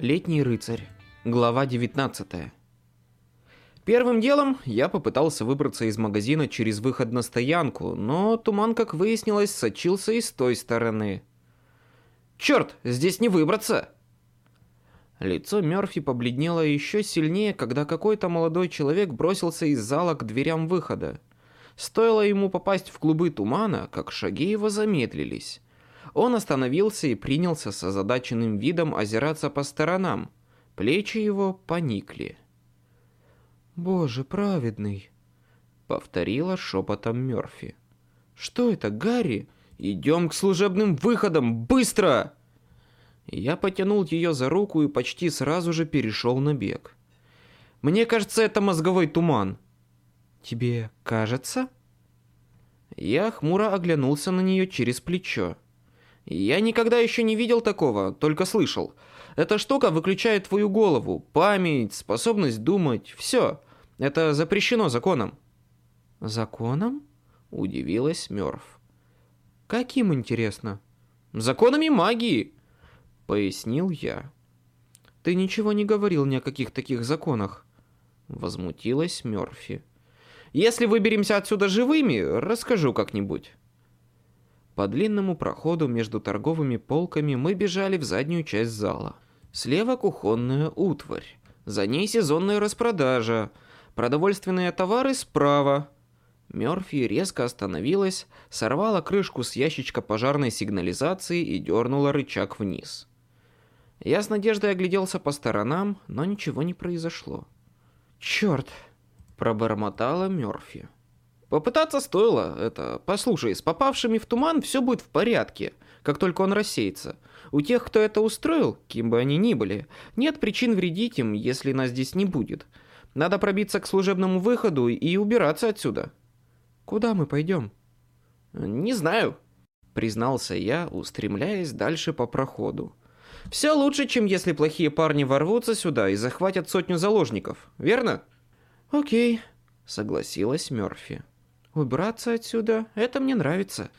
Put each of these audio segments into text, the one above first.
Летний рыцарь. Глава 19. Первым делом я попытался выбраться из магазина через выход на стоянку, но туман, как выяснилось, сочился и с той стороны. «Черт, здесь не выбраться!» Лицо Мёрфи побледнело еще сильнее, когда какой-то молодой человек бросился из зала к дверям выхода. Стоило ему попасть в клубы тумана, как шаги его замедлились. Он остановился и принялся с озадаченным видом озираться по сторонам. Плечи его поникли. «Боже праведный!» — повторила шепотом Мёрфи. «Что это, Гарри? Идем к служебным выходам! Быстро!» Я потянул ее за руку и почти сразу же перешел на бег. «Мне кажется, это мозговой туман». «Тебе кажется?» Я хмуро оглянулся на нее через плечо. Я никогда еще не видел такого, только слышал. Эта штука выключает твою голову, память, способность думать, все. Это запрещено законом. Законом? Удивилась Мёрф. Каким, интересно? Законами магии, пояснил я. Ты ничего не говорил ни о каких таких законах. Возмутилась Мёрфи. Если выберемся отсюда живыми, расскажу как-нибудь. По длинному проходу между торговыми полками мы бежали в заднюю часть зала. Слева кухонная утварь. За ней сезонная распродажа. Продовольственные товары справа. Мёрфи резко остановилась, сорвала крышку с ящичка пожарной сигнализации и дернула рычаг вниз. Я с надеждой огляделся по сторонам, но ничего не произошло. «Черт!» – пробормотала Мёрфи. Попытаться стоило это. Послушай, с попавшими в туман все будет в порядке, как только он рассеется. У тех, кто это устроил, кем бы они ни были, нет причин вредить им, если нас здесь не будет. Надо пробиться к служебному выходу и убираться отсюда. Куда мы пойдем? Не знаю, признался я, устремляясь дальше по проходу. Все лучше, чем если плохие парни ворвутся сюда и захватят сотню заложников, верно? Окей, согласилась Мёрфи. Убраться отсюда, это мне нравится.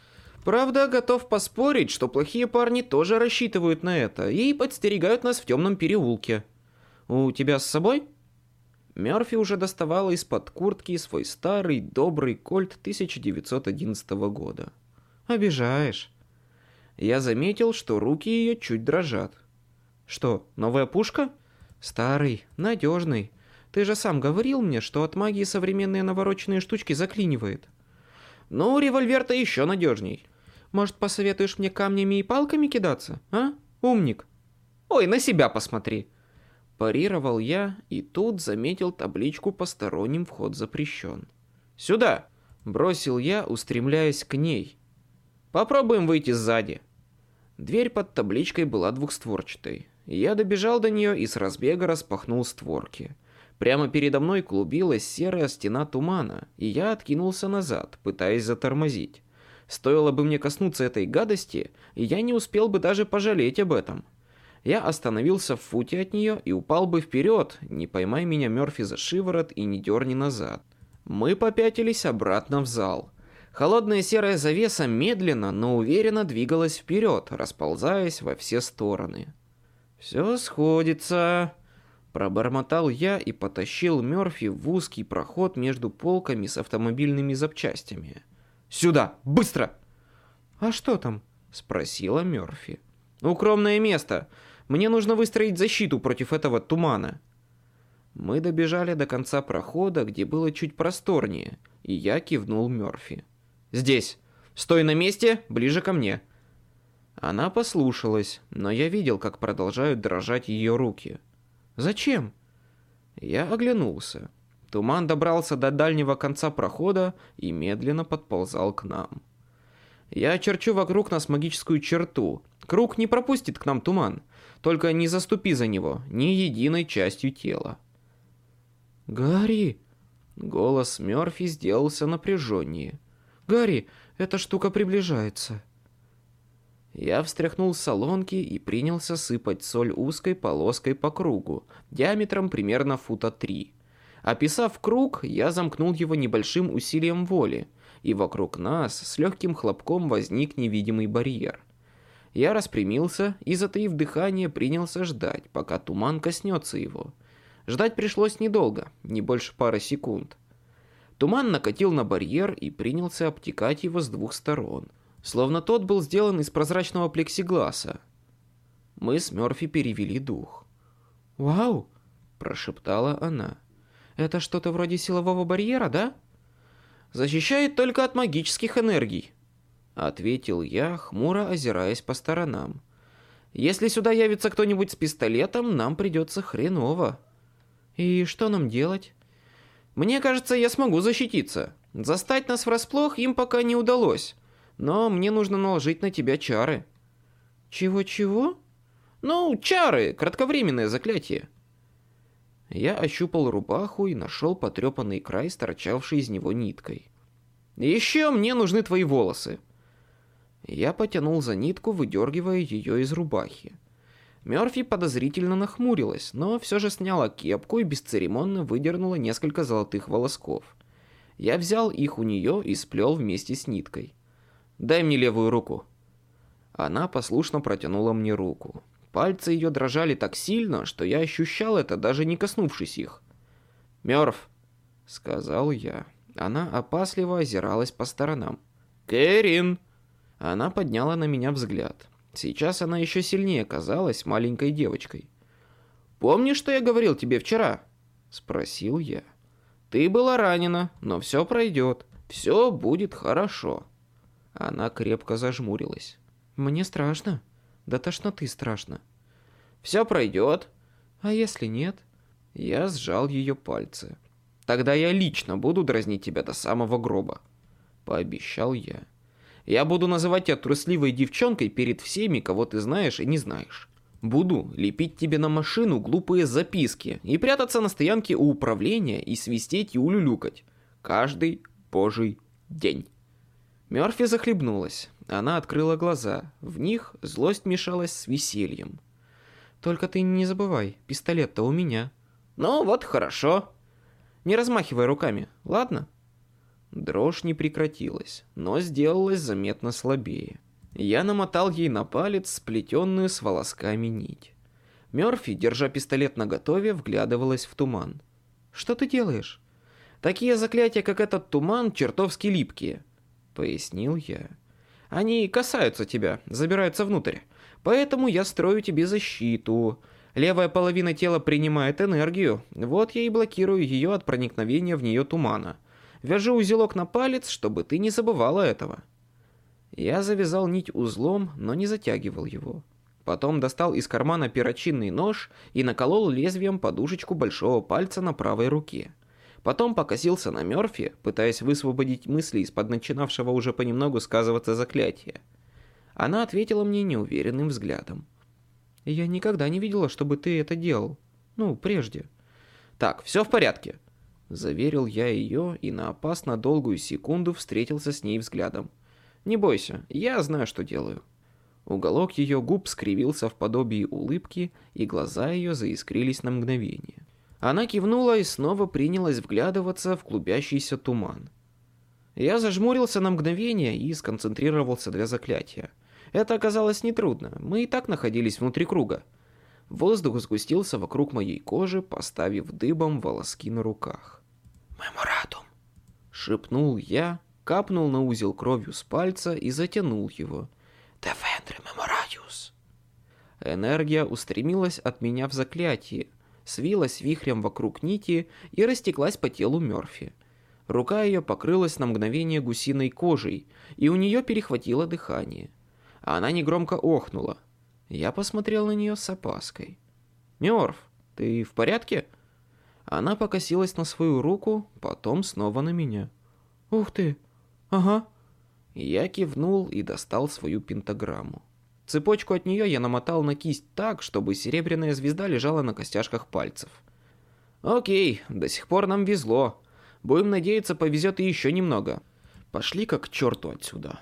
Правда, готов поспорить, что плохие парни тоже рассчитывают на это и подстерегают нас в темном переулке. У тебя с собой? Мёрфи уже доставала из-под куртки свой старый добрый кольт 1911 года. Обижаешь. Я заметил, что руки ее чуть дрожат. Что, новая пушка? Старый, надежный. Ты же сам говорил мне, что от магии современные навороченные штучки заклинивает. Ну, револьвер-то еще надежней. Может, посоветуешь мне камнями и палками кидаться, а? Умник. Ой, на себя посмотри. Парировал я и тут заметил табличку «Посторонним вход запрещен». «Сюда!» – бросил я, устремляясь к ней. «Попробуем выйти сзади». Дверь под табличкой была двухстворчатой. Я добежал до нее и с разбега распахнул створки – Прямо передо мной клубилась серая стена тумана, и я откинулся назад, пытаясь затормозить. Стоило бы мне коснуться этой гадости, и я не успел бы даже пожалеть об этом. Я остановился в футе от нее и упал бы вперед, не поймай меня Мёрфи за шиворот и не дерни назад. Мы попятились обратно в зал. Холодная серая завеса медленно, но уверенно двигалась вперед, расползаясь во все стороны. «Все сходится», Пробормотал я и потащил Мёрфи в узкий проход между полками с автомобильными запчастями. «Сюда! Быстро!» «А что там?» – спросила Мёрфи. «Укромное место. Мне нужно выстроить защиту против этого тумана». Мы добежали до конца прохода, где было чуть просторнее, и я кивнул Мёрфи. «Здесь! Стой на месте, ближе ко мне!» Она послушалась, но я видел, как продолжают дрожать ее руки – «Зачем?» Я оглянулся. Туман добрался до дальнего конца прохода и медленно подползал к нам. Я очерчу вокруг нас магическую черту. Круг не пропустит к нам туман. Только не заступи за него ни единой частью тела. «Гарри!» Голос Мёрфи сделался напряженнее. «Гарри, эта штука приближается!» Я встряхнул солонки и принялся сыпать соль узкой полоской по кругу, диаметром примерно фута три. Описав круг, я замкнул его небольшим усилием воли, и вокруг нас с легким хлопком возник невидимый барьер. Я распрямился и, затаив дыхание, принялся ждать, пока туман коснется его. Ждать пришлось недолго, не больше пары секунд. Туман накатил на барьер и принялся обтекать его с двух сторон, словно тот был сделан из прозрачного плексигласа. Мы с Мёрфи перевели дух. «Вау!» – прошептала она. «Это что-то вроде силового барьера, да?» «Защищает только от магических энергий», ответил я, хмуро озираясь по сторонам. Если сюда явится кто-нибудь с пистолетом, нам придется хреново. И что нам делать? Мне кажется, я смогу защититься. Застать нас врасплох им пока не удалось. Но мне нужно наложить на тебя чары. Чего-чего? Ну, чары, кратковременное заклятие. Я ощупал рубаху и нашел потрепанный край, торчавший из него ниткой. Еще мне нужны твои волосы. Я потянул за нитку, выдергивая ее из рубахи. Мёрфи подозрительно нахмурилась, но все же сняла кепку и бесцеремонно выдернула несколько золотых волосков. Я взял их у нее и сплел вместе с ниткой. «Дай мне левую руку». Она послушно протянула мне руку. Пальцы ее дрожали так сильно, что я ощущал это, даже не коснувшись их. «Мёрф», — сказал я. Она опасливо озиралась по сторонам. «Кэрин!» Она подняла на меня взгляд. Сейчас она еще сильнее казалась маленькой девочкой. «Помнишь, что я говорил тебе вчера?» Спросил я. «Ты была ранена, но все пройдет. Все будет хорошо». Она крепко зажмурилась. «Мне страшно. Да тошноты страшно». «Все пройдет». «А если нет?» Я сжал ее пальцы. «Тогда я лично буду дразнить тебя до самого гроба», — пообещал я. Я буду называть тебя трусливой девчонкой перед всеми, кого ты знаешь и не знаешь. Буду лепить тебе на машину глупые записки и прятаться на стоянке у управления и свистеть и улюлюкать. Каждый божий день. Мёрфи захлебнулась. Она открыла глаза. В них злость мешалась с весельем. «Только ты не забывай, пистолет-то у меня». «Ну вот, хорошо. Не размахивай руками, ладно?» Дрожь не прекратилась, но сделалась заметно слабее. Я намотал ей на палец сплетенную с волосками нить. Мёрфи, держа пистолет наготове, вглядывалась в туман. «Что ты делаешь?» «Такие заклятия, как этот туман, чертовски липкие», — пояснил я. «Они касаются тебя, забираются внутрь. Поэтому я строю тебе защиту. Левая половина тела принимает энергию, вот я и блокирую ее от проникновения в нее тумана». Вяжи узелок на палец, чтобы ты не забывала этого». Я завязал нить узлом, но не затягивал его. Потом достал из кармана перочинный нож и наколол лезвием подушечку большого пальца на правой руке. Потом покосился на Мёрфи, пытаясь высвободить мысли из-под начинавшего уже понемногу сказываться заклятия. Она ответила мне неуверенным взглядом. «Я никогда не видела, чтобы ты это делал. Ну, прежде». «Так, все в порядке», Заверил я ее и на опасно долгую секунду встретился с ней взглядом. «Не бойся, я знаю, что делаю». Уголок ее губ скривился в подобии улыбки, и глаза ее заискрились на мгновение. Она кивнула и снова принялась вглядываться в клубящийся туман. Я зажмурился на мгновение и сконцентрировался для заклятия. Это оказалось нетрудно, мы и так находились внутри круга. Воздух сгустился вокруг моей кожи, поставив дыбом волоски на руках. «Меморатум!» — шепнул я, капнул на узел кровью с пальца и затянул его. «Дефендре меморатиус!» Энергия устремилась от меня в заклятие, свилась вихрем вокруг нити и растеклась по телу Мёрфи. Рука ее покрылась на мгновение гусиной кожей, и у нее перехватило дыхание. Она негромко охнула. Я посмотрел на нее с опаской. «Мёрф, ты в порядке?» Она покосилась на свою руку, потом снова на меня. «Ух ты! Ага!» Я кивнул и достал свою пентаграмму. Цепочку от нее я намотал на кисть так, чтобы серебряная звезда лежала на костяшках пальцев. «Окей, до сих пор нам везло. Будем надеяться, повезет и еще немного. Пошли как к черту отсюда».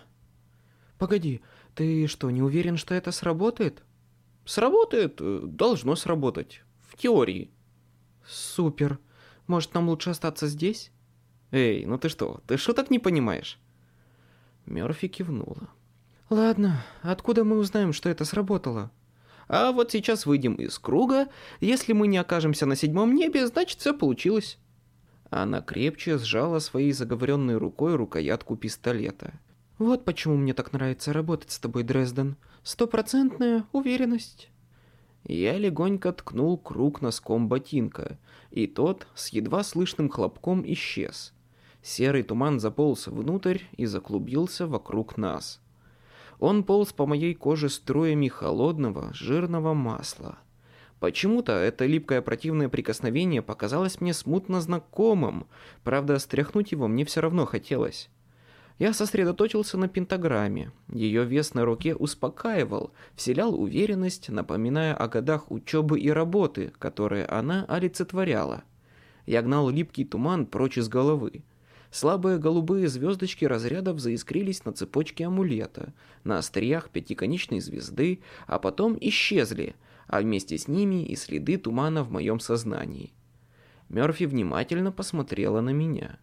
«Погоди, ты что, не уверен, что это сработает?» «Сработает? Должно сработать. В теории». «Супер. Может, нам лучше остаться здесь?» «Эй, ну ты что, ты шуток не понимаешь?» Мёрфи кивнула. Ладно, откуда мы узнаем, что это сработало? А вот сейчас выйдем из круга. Если мы не окажемся на седьмом небе, значит все получилось. Она крепче сжала своей заговоренной рукой рукоятку пистолета. Вот почему мне так нравится работать с тобой, Дрезден. Стопроцентная уверенность. Я легонько ткнул круг носком ботинка, и тот с едва слышным хлопком исчез. Серый туман заполз внутрь и заклубился вокруг нас. Он полз по моей коже струями холодного, жирного масла. Почему-то это липкое противное прикосновение показалось мне смутно знакомым, правда, стряхнуть его мне все равно хотелось. Я сосредоточился на пентаграмме. Ее вес на руке успокаивал, вселял уверенность, напоминая о годах учебы и работы, которые она олицетворяла. Я гнал липкий туман прочь из головы. Слабые голубые звездочки разрядов заискрились на цепочке амулета, на остриях пятиконечной звезды, а потом исчезли, а вместе с ними и следы тумана в моем сознании. Мёрфи внимательно посмотрела на меня.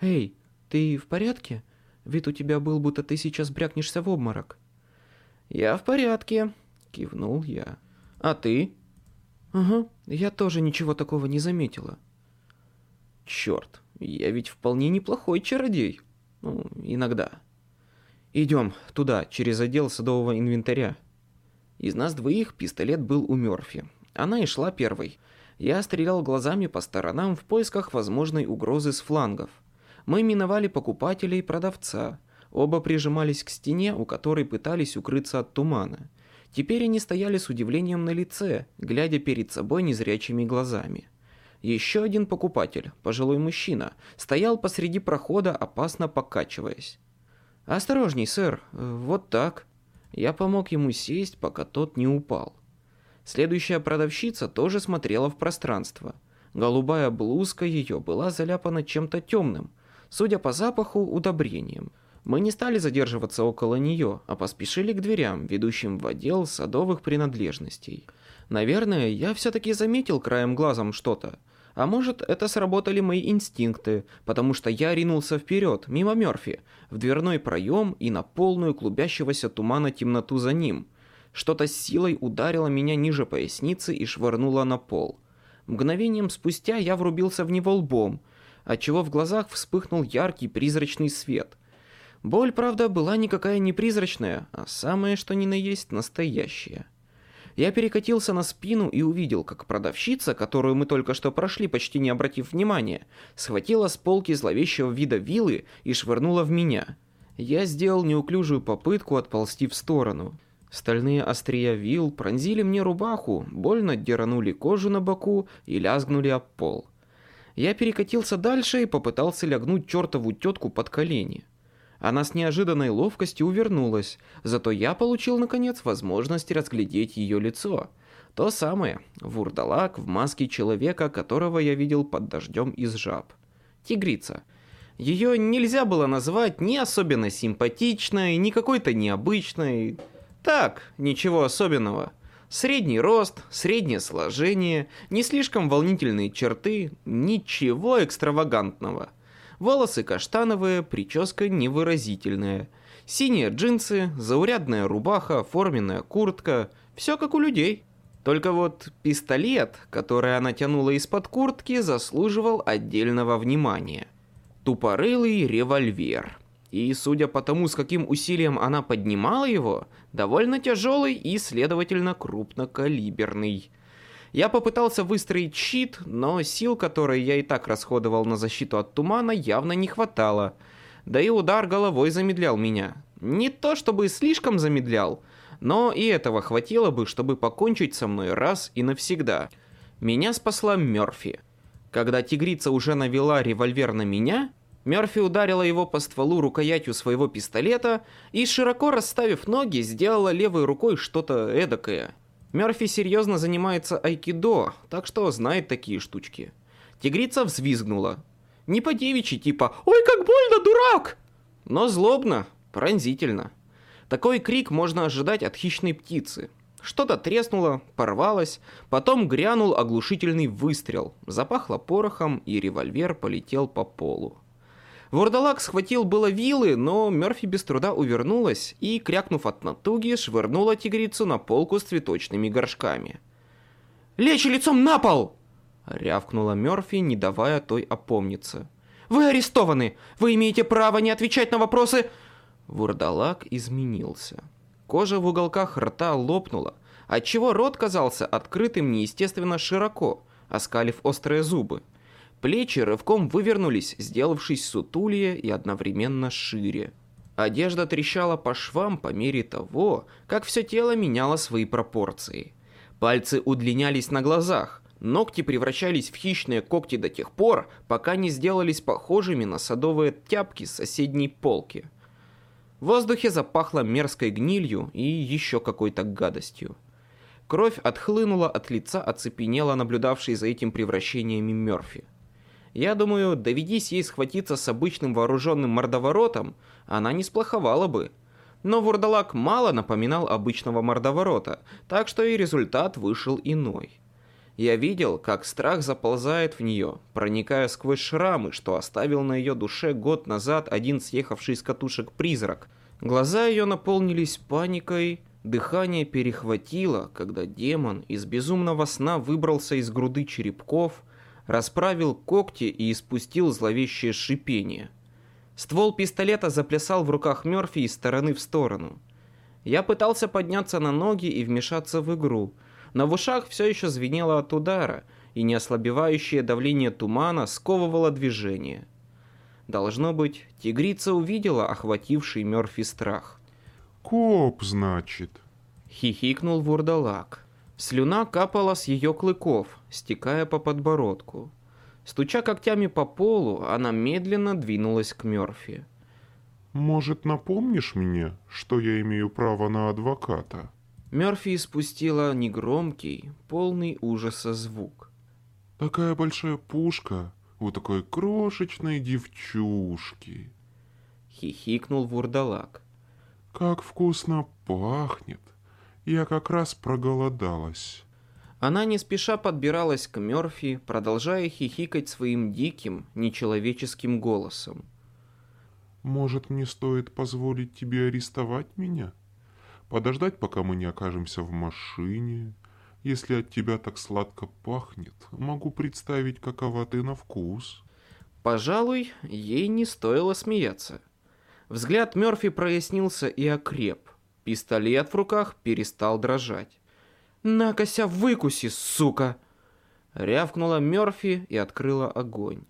«Эй, ты в порядке?» Вид у тебя был, будто ты сейчас брякнешься в обморок. Я в порядке, кивнул я. А ты? Ага, я тоже ничего такого не заметила. Черт, я ведь вполне неплохой чародей. Ну, иногда. Идем туда, через отдел садового инвентаря. Из нас двоих пистолет был у Мёрфи. Она и шла первой. Я стрелял глазами по сторонам в поисках возможной угрозы с флангов. Мы миновали покупателя и продавца. Оба прижимались к стене, у которой пытались укрыться от тумана. Теперь они стояли с удивлением на лице, глядя перед собой незрячими глазами. Еще один покупатель, пожилой мужчина, стоял посреди прохода, опасно покачиваясь. «Осторожней, сэр, вот так». Я помог ему сесть, пока тот не упал. Следующая продавщица тоже смотрела в пространство. Голубая блузка ее была заляпана чем-то темным – судя по запаху, удобрением. Мы не стали задерживаться около нее, а поспешили к дверям, ведущим в отдел садовых принадлежностей. Наверное, я все-таки заметил краем глазом что-то. А может, это сработали мои инстинкты, потому что я ринулся вперед, мимо Мерфи, в дверной проем и на полную клубящегося тумана темноту за ним. Что-то с силой ударило меня ниже поясницы и швырнуло на пол. Мгновением спустя я врубился в него лбом – отчего в глазах вспыхнул яркий призрачный свет. Боль, правда, была никакая не призрачная, а самое что ни на есть настоящая. Я перекатился на спину и увидел, как продавщица, которую мы только что прошли, почти не обратив внимания, схватила с полки зловещего вида вилы и швырнула в меня. Я сделал неуклюжую попытку отползти в сторону. Стальные острия вил пронзили мне рубаху, больно деранули кожу на боку и лязгнули об пол. Я перекатился дальше и попытался лягнуть чертову тетку под колени. Она с неожиданной ловкостью увернулась, зато я получил, наконец, возможность разглядеть ее лицо. То самое, вурдалак в маске человека, которого я видел под дождем из жаб. Тигрица. Ее нельзя было назвать ни особенно симпатичной, ни какой-то необычной. Так, ничего особенного. Средний рост, среднее сложение, не слишком волнительные черты, ничего экстравагантного. Волосы каштановые, прическа невыразительная. Синие джинсы, заурядная рубаха, форменная куртка. Все как у людей. Только вот пистолет, который она тянула из-под куртки, заслуживал отдельного внимания. Тупорылый револьвер и, судя по тому, с каким усилием она поднимала его, довольно тяжелый и, следовательно, крупнокалиберный. Я попытался выстроить щит, но сил, которые я и так расходовал на защиту от тумана, явно не хватало. Да и удар головой замедлял меня. Не то чтобы слишком замедлял, но и этого хватило бы, чтобы покончить со мной раз и навсегда. Меня спасла Мёрфи. Когда тигрица уже навела револьвер на меня, Мерфи ударила его по стволу рукоятью своего пистолета и, широко расставив ноги, сделала левой рукой что-то эдакое. Мерфи серьезно занимается айкидо, так что знает такие штучки. Тигрица взвизгнула. Не по девичьи, типа «Ой, как больно, дурак!» Но злобно, пронзительно. Такой крик можно ожидать от хищной птицы. Что-то треснуло, порвалось, потом грянул оглушительный выстрел, запахло порохом, и револьвер полетел по полу. Вурдалак схватил было вилы, но Мерфи без труда увернулась и, крякнув от натуги, швырнула тигрицу на полку с цветочными горшками. «Лечь лицом на пол!» — рявкнула Мерфи, не давая той опомниться. «Вы арестованы! Вы имеете право не отвечать на вопросы...» Вурдалак изменился. Кожа в уголках рта лопнула, отчего рот казался открытым неестественно широко, оскалив острые зубы. Плечи рывком вывернулись, сделавшись сутулее и одновременно шире. Одежда трещала по швам по мере того, как все тело меняло свои пропорции. Пальцы удлинялись на глазах, ногти превращались в хищные когти до тех пор, пока не сделались похожими на садовые тяпки соседней полки. В воздухе запахло мерзкой гнилью и еще какой-то гадостью. Кровь отхлынула от лица оцепенела наблюдавшей за этим превращениями Мёрфи. Я думаю, доведись ей схватиться с обычным вооруженным мордоворотом, она не сплоховала бы. Но вурдалак мало напоминал обычного мордоворота, так что и результат вышел иной. Я видел, как страх заползает в нее, проникая сквозь шрамы, что оставил на ее душе год назад один съехавший с катушек призрак. Глаза ее наполнились паникой, дыхание перехватило, когда демон из безумного сна выбрался из груды черепков, расправил когти и испустил зловещее шипение. Ствол пистолета заплясал в руках Мёрфи из стороны в сторону. Я пытался подняться на ноги и вмешаться в игру, но в ушах все еще звенело от удара, и неослабевающее давление тумана сковывало движение. Должно быть, тигрица увидела охвативший Мёрфи страх. «Коп, значит?» — хихикнул вурдалак. Слюна капала с ее клыков, стекая по подбородку. Стуча когтями по полу, она медленно двинулась к Мёрфи. «Может, напомнишь мне, что я имею право на адвоката?» Мёрфи испустила негромкий, полный ужаса звук. «Такая большая пушка у такой крошечной девчушки!» Хихикнул вурдалак. «Как вкусно пахнет! Я как раз проголодалась!» Она не спеша подбиралась к Мёрфи, продолжая хихикать своим диким, нечеловеческим голосом. «Может, мне стоит позволить тебе арестовать меня?» подождать, пока мы не окажемся в машине. Если от тебя так сладко пахнет, могу представить, какова ты на вкус». Пожалуй, ей не стоило смеяться. Взгляд Мёрфи прояснился и окреп. Пистолет в руках перестал дрожать. «Накося, выкуси, сука!» Рявкнула Мёрфи и открыла огонь.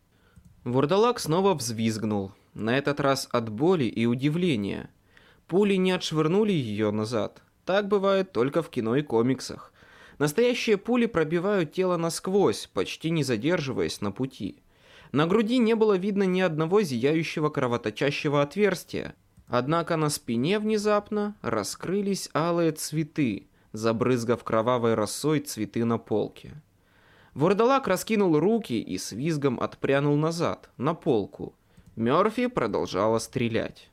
Вурдалак снова взвизгнул, на этот раз от боли и удивления. Пули не отшвырнули ее назад. Так бывает только в кино и комиксах. Настоящие пули пробивают тело насквозь, почти не задерживаясь на пути. На груди не было видно ни одного зияющего кровоточащего отверстия. Однако на спине внезапно раскрылись алые цветы, забрызгав кровавой росой цветы на полке. Вурдалак раскинул руки и с визгом отпрянул назад, на полку. Мёрфи продолжала стрелять.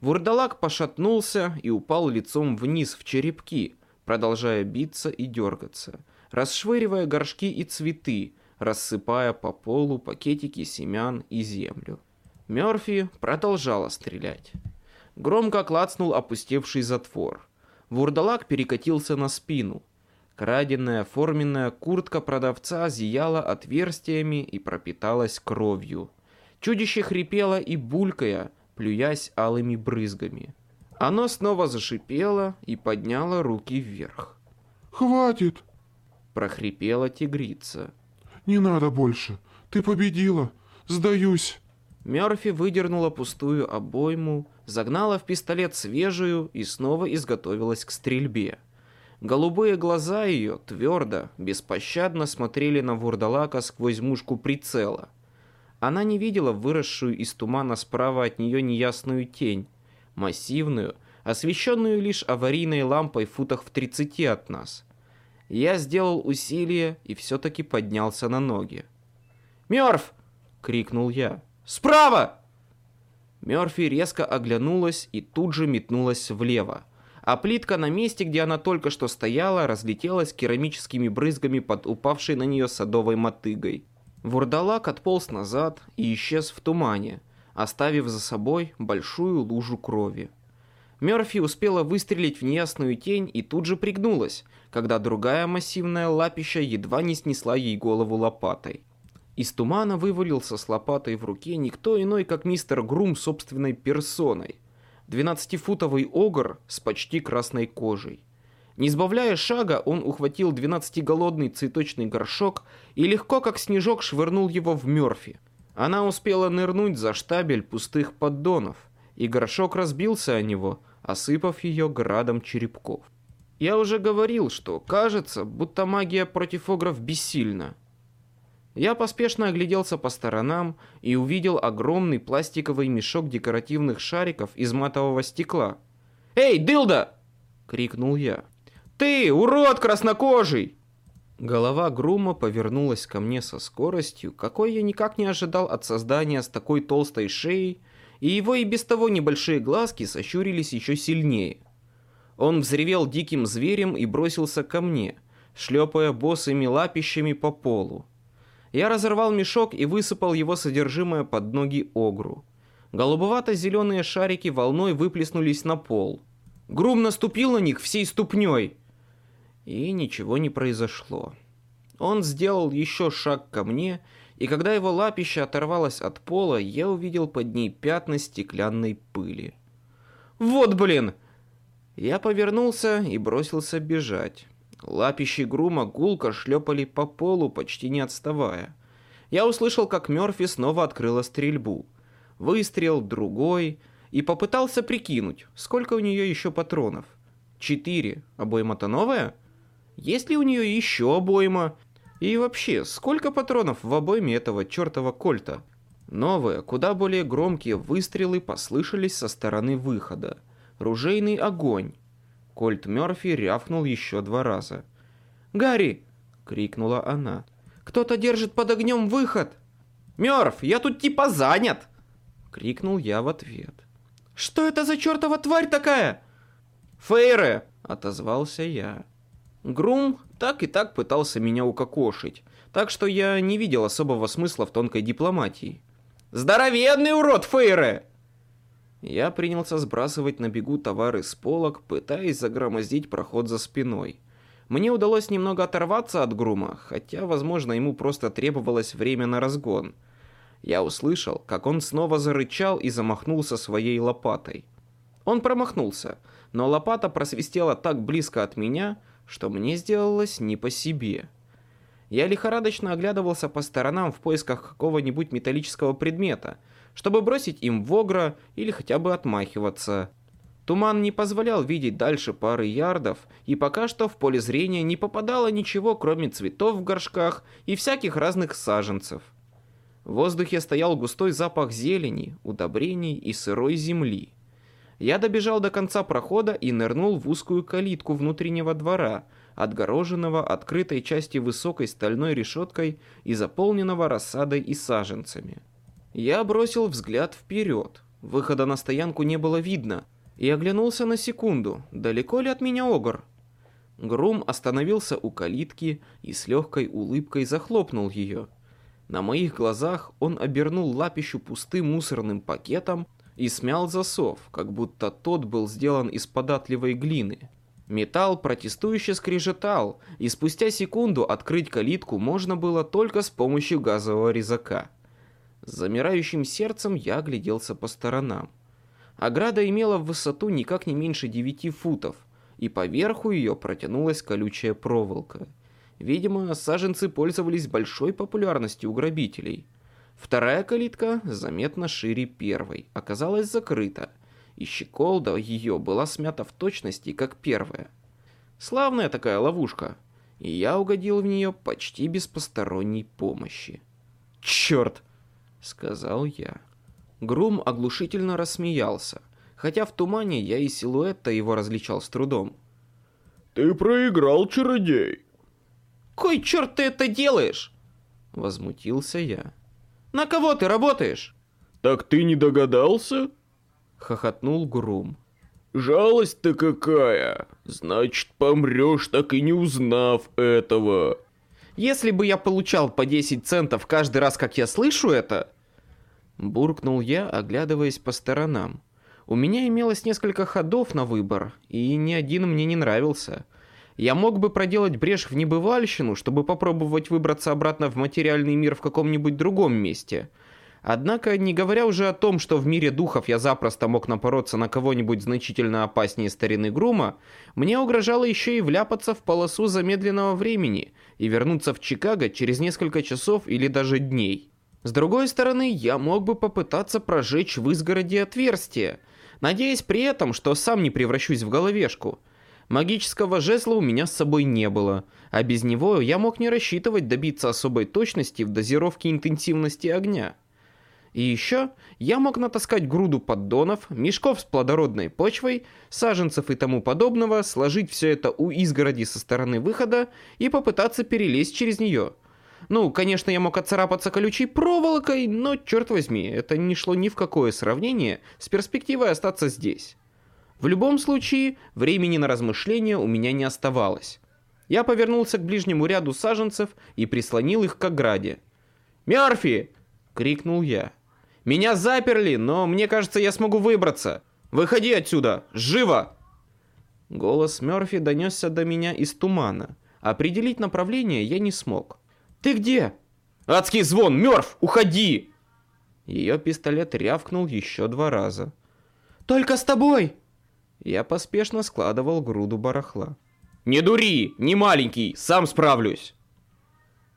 Вурдалак пошатнулся и упал лицом вниз в черепки, продолжая биться и дергаться, расшвыривая горшки и цветы, рассыпая по полу пакетики семян и землю. Мёрфи продолжала стрелять. Громко клацнул опустевший затвор. Вурдалак перекатился на спину. Краденная форменная куртка продавца зияла отверстиями и пропиталась кровью. Чудище хрипело и булькая, плюясь алыми брызгами. Оно снова зашипело и подняло руки вверх. «Хватит!» – прохрипела тигрица. «Не надо больше! Ты победила! Сдаюсь!» Мёрфи выдернула пустую обойму, загнала в пистолет свежую и снова изготовилась к стрельбе. Голубые глаза ее твердо, беспощадно смотрели на вурдалака сквозь мушку прицела – она не видела выросшую из тумана справа от нее неясную тень, массивную, освещенную лишь аварийной лампой в футах в 30 от нас. Я сделал усилие и все-таки поднялся на ноги. «Мёрф!» — крикнул я. «Справа!» Мёрфи резко оглянулась и тут же метнулась влево, а плитка на месте, где она только что стояла, разлетелась керамическими брызгами под упавшей на нее садовой мотыгой. Вурдалак отполз назад и исчез в тумане, оставив за собой большую лужу крови. Мёрфи успела выстрелить в неясную тень и тут же пригнулась, когда другая массивная лапища едва не снесла ей голову лопатой. Из тумана вывалился с лопатой в руке никто иной, как мистер Грум собственной персоной. Двенадцатифутовый огр с почти красной кожей. Не сбавляя шага, он ухватил двенадцатиголодный цветочный горшок и легко, как снежок, швырнул его в Мёрфи. Она успела нырнуть за штабель пустых поддонов, и горшок разбился о него, осыпав ее градом черепков. Я уже говорил, что кажется, будто магия против огров бессильна. Я поспешно огляделся по сторонам и увидел огромный пластиковый мешок декоративных шариков из матового стекла. «Эй, дылда!» — крикнул я. «Ты, урод краснокожий!» Голова Грума повернулась ко мне со скоростью, какой я никак не ожидал от создания с такой толстой шеей, и его и без того небольшие глазки сощурились еще сильнее. Он взревел диким зверем и бросился ко мне, шлепая босыми лапищами по полу. Я разорвал мешок и высыпал его содержимое под ноги Огру. Голубовато-зеленые шарики волной выплеснулись на пол. Грум наступил на них всей ступней. И ничего не произошло. Он сделал еще шаг ко мне, и когда его лапище оторвалось от пола, я увидел под ней пятна стеклянной пыли. «Вот блин!» Я повернулся и бросился бежать. Лапищи грума гулко шлепали по полу, почти не отставая. Я услышал, как Мёрфи снова открыла стрельбу. Выстрел, другой, и попытался прикинуть, сколько у нее еще патронов. Четыре. Обойма-то новая? Есть ли у нее еще обойма? И вообще, сколько патронов в обойме этого чертова кольта? Новые, куда более громкие выстрелы послышались со стороны выхода. Ружейный огонь. Кольт Мёрфи рявкнул еще два раза. «Гарри!» — крикнула она. «Кто-то держит под огнем выход!» «Мёрф, я тут типа занят!» — крикнул я в ответ. «Что это за чертова тварь такая?» «Фейре!» — отозвался я. Грум так и так пытался меня укокошить, так что я не видел особого смысла в тонкой дипломатии. «Здоровенный урод, Фейре!» Я принялся сбрасывать на бегу товары с полок, пытаясь загромоздить проход за спиной. Мне удалось немного оторваться от грума, хотя, возможно, ему просто требовалось время на разгон. Я услышал, как он снова зарычал и замахнулся своей лопатой. Он промахнулся, но лопата просвистела так близко от меня, что мне сделалось не по себе. Я лихорадочно оглядывался по сторонам в поисках какого-нибудь металлического предмета – чтобы бросить им в огра или хотя бы отмахиваться. Туман не позволял видеть дальше пары ярдов, и пока что в поле зрения не попадало ничего, кроме цветов в горшках и всяких разных саженцев. В воздухе стоял густой запах зелени, удобрений и сырой земли. Я добежал до конца прохода и нырнул в узкую калитку внутреннего двора, отгороженного открытой части высокой стальной решеткой и заполненного рассадой и саженцами. Я бросил взгляд вперед. Выхода на стоянку не было видно. И оглянулся на секунду, далеко ли от меня огр. Грум остановился у калитки и с легкой улыбкой захлопнул ее. На моих глазах он обернул лапищу пустым мусорным пакетом и смял засов, как будто тот был сделан из податливой глины. Металл протестующе скрежетал, и спустя секунду открыть калитку можно было только с помощью газового резака. С замирающим сердцем я огляделся по сторонам. Ограда имела в высоту никак не меньше девяти футов, и поверху ее протянулась колючая проволока. Видимо, саженцы пользовались большой популярностью у грабителей. Вторая калитка, заметно шире первой, оказалась закрыта, и щеколда ее была смята в точности, как первая. Славная такая ловушка, и я угодил в нее почти без посторонней помощи. Черт! — сказал я. Грум оглушительно рассмеялся, хотя в тумане я и силуэт-то его различал с трудом. «Ты проиграл, чародей!» «Кой черт ты это делаешь?» — возмутился я. «На кого ты работаешь?» «Так ты не догадался?» — хохотнул Грум. «Жалость-то какая! Значит, помрешь, так и не узнав этого!» Если бы я получал по 10 центов каждый раз, как я слышу это... Буркнул я, оглядываясь по сторонам. У меня имелось несколько ходов на выбор, и ни один мне не нравился. Я мог бы проделать брешь в небывальщину, чтобы попробовать выбраться обратно в материальный мир в каком-нибудь другом месте. Однако, не говоря уже о том, что в мире духов я запросто мог напороться на кого-нибудь значительно опаснее старины Грума, мне угрожало еще и вляпаться в полосу замедленного времени и вернуться в Чикаго через несколько часов или даже дней. С другой стороны, я мог бы попытаться прожечь в изгороде отверстие, надеясь при этом, что сам не превращусь в головешку – Магического жезла у меня с собой не было, а без него я мог не рассчитывать добиться особой точности в дозировке интенсивности огня. И еще я мог натаскать груду поддонов, мешков с плодородной почвой, саженцев и тому подобного, сложить все это у изгороди со стороны выхода и попытаться перелезть через нее. Ну, конечно, я мог отцарапаться колючей проволокой, но, черт возьми, это не шло ни в какое сравнение с перспективой остаться здесь. В любом случае, времени на размышления у меня не оставалось. Я повернулся к ближнему ряду саженцев и прислонил их к ограде. «Мёрфи!» — крикнул я. «Меня заперли, но мне кажется, я смогу выбраться. Выходи отсюда! Живо!» Голос Мёрфи донесся до меня из тумана. Определить направление я не смог. «Ты где?» «Адский звон! Мёрф, уходи!» Ее пистолет рявкнул еще два раза. «Только с тобой!» Я поспешно складывал груду барахла. «Не дури! Не маленький! Сам справлюсь!»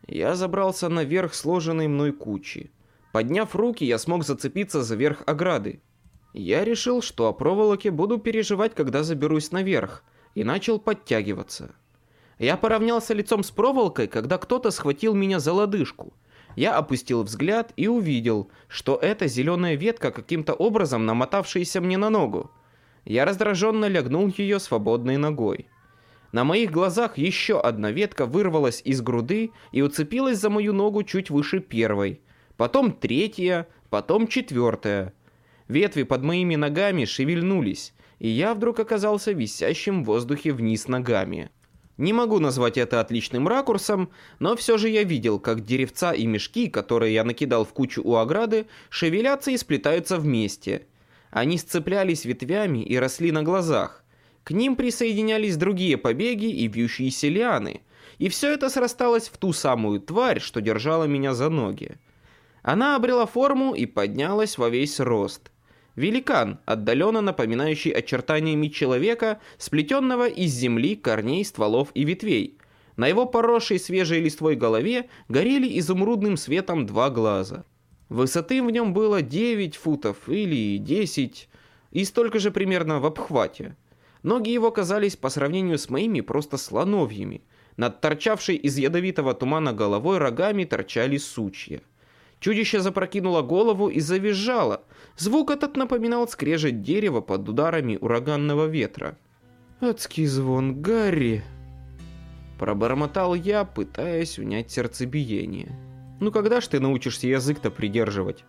Я забрался наверх сложенной мной кучи. Подняв руки, я смог зацепиться за верх ограды. Я решил, что о проволоке буду переживать, когда заберусь наверх, и начал подтягиваться. Я поравнялся лицом с проволокой, когда кто-то схватил меня за лодыжку. Я опустил взгляд и увидел, что это зеленая ветка, каким-то образом намотавшаяся мне на ногу. Я раздраженно лягнул ее свободной ногой. На моих глазах еще одна ветка вырвалась из груды и уцепилась за мою ногу чуть выше первой. Потом третья, потом четвертая. Ветви под моими ногами шевельнулись, и я вдруг оказался висящим в воздухе вниз ногами. Не могу назвать это отличным ракурсом, но все же я видел, как деревца и мешки, которые я накидал в кучу у ограды, шевелятся и сплетаются вместе – они сцеплялись ветвями и росли на глазах. К ним присоединялись другие побеги и вьющиеся лианы. И все это срасталось в ту самую тварь, что держала меня за ноги. Она обрела форму и поднялась во весь рост. Великан, отдаленно напоминающий очертаниями человека, сплетенного из земли, корней, стволов и ветвей. На его поросшей свежей листвой голове горели изумрудным светом два глаза. Высоты в нем было 9 футов или 10, и столько же примерно в обхвате. Ноги его казались по сравнению с моими просто слоновьими. Над торчавшей из ядовитого тумана головой рогами торчали сучья. Чудище запрокинуло голову и завизжало. Звук этот напоминал скрежет дерева под ударами ураганного ветра. «Адский звон, Гарри!» Пробормотал я, пытаясь унять сердцебиение. Ну когда ж ты научишься язык-то придерживать?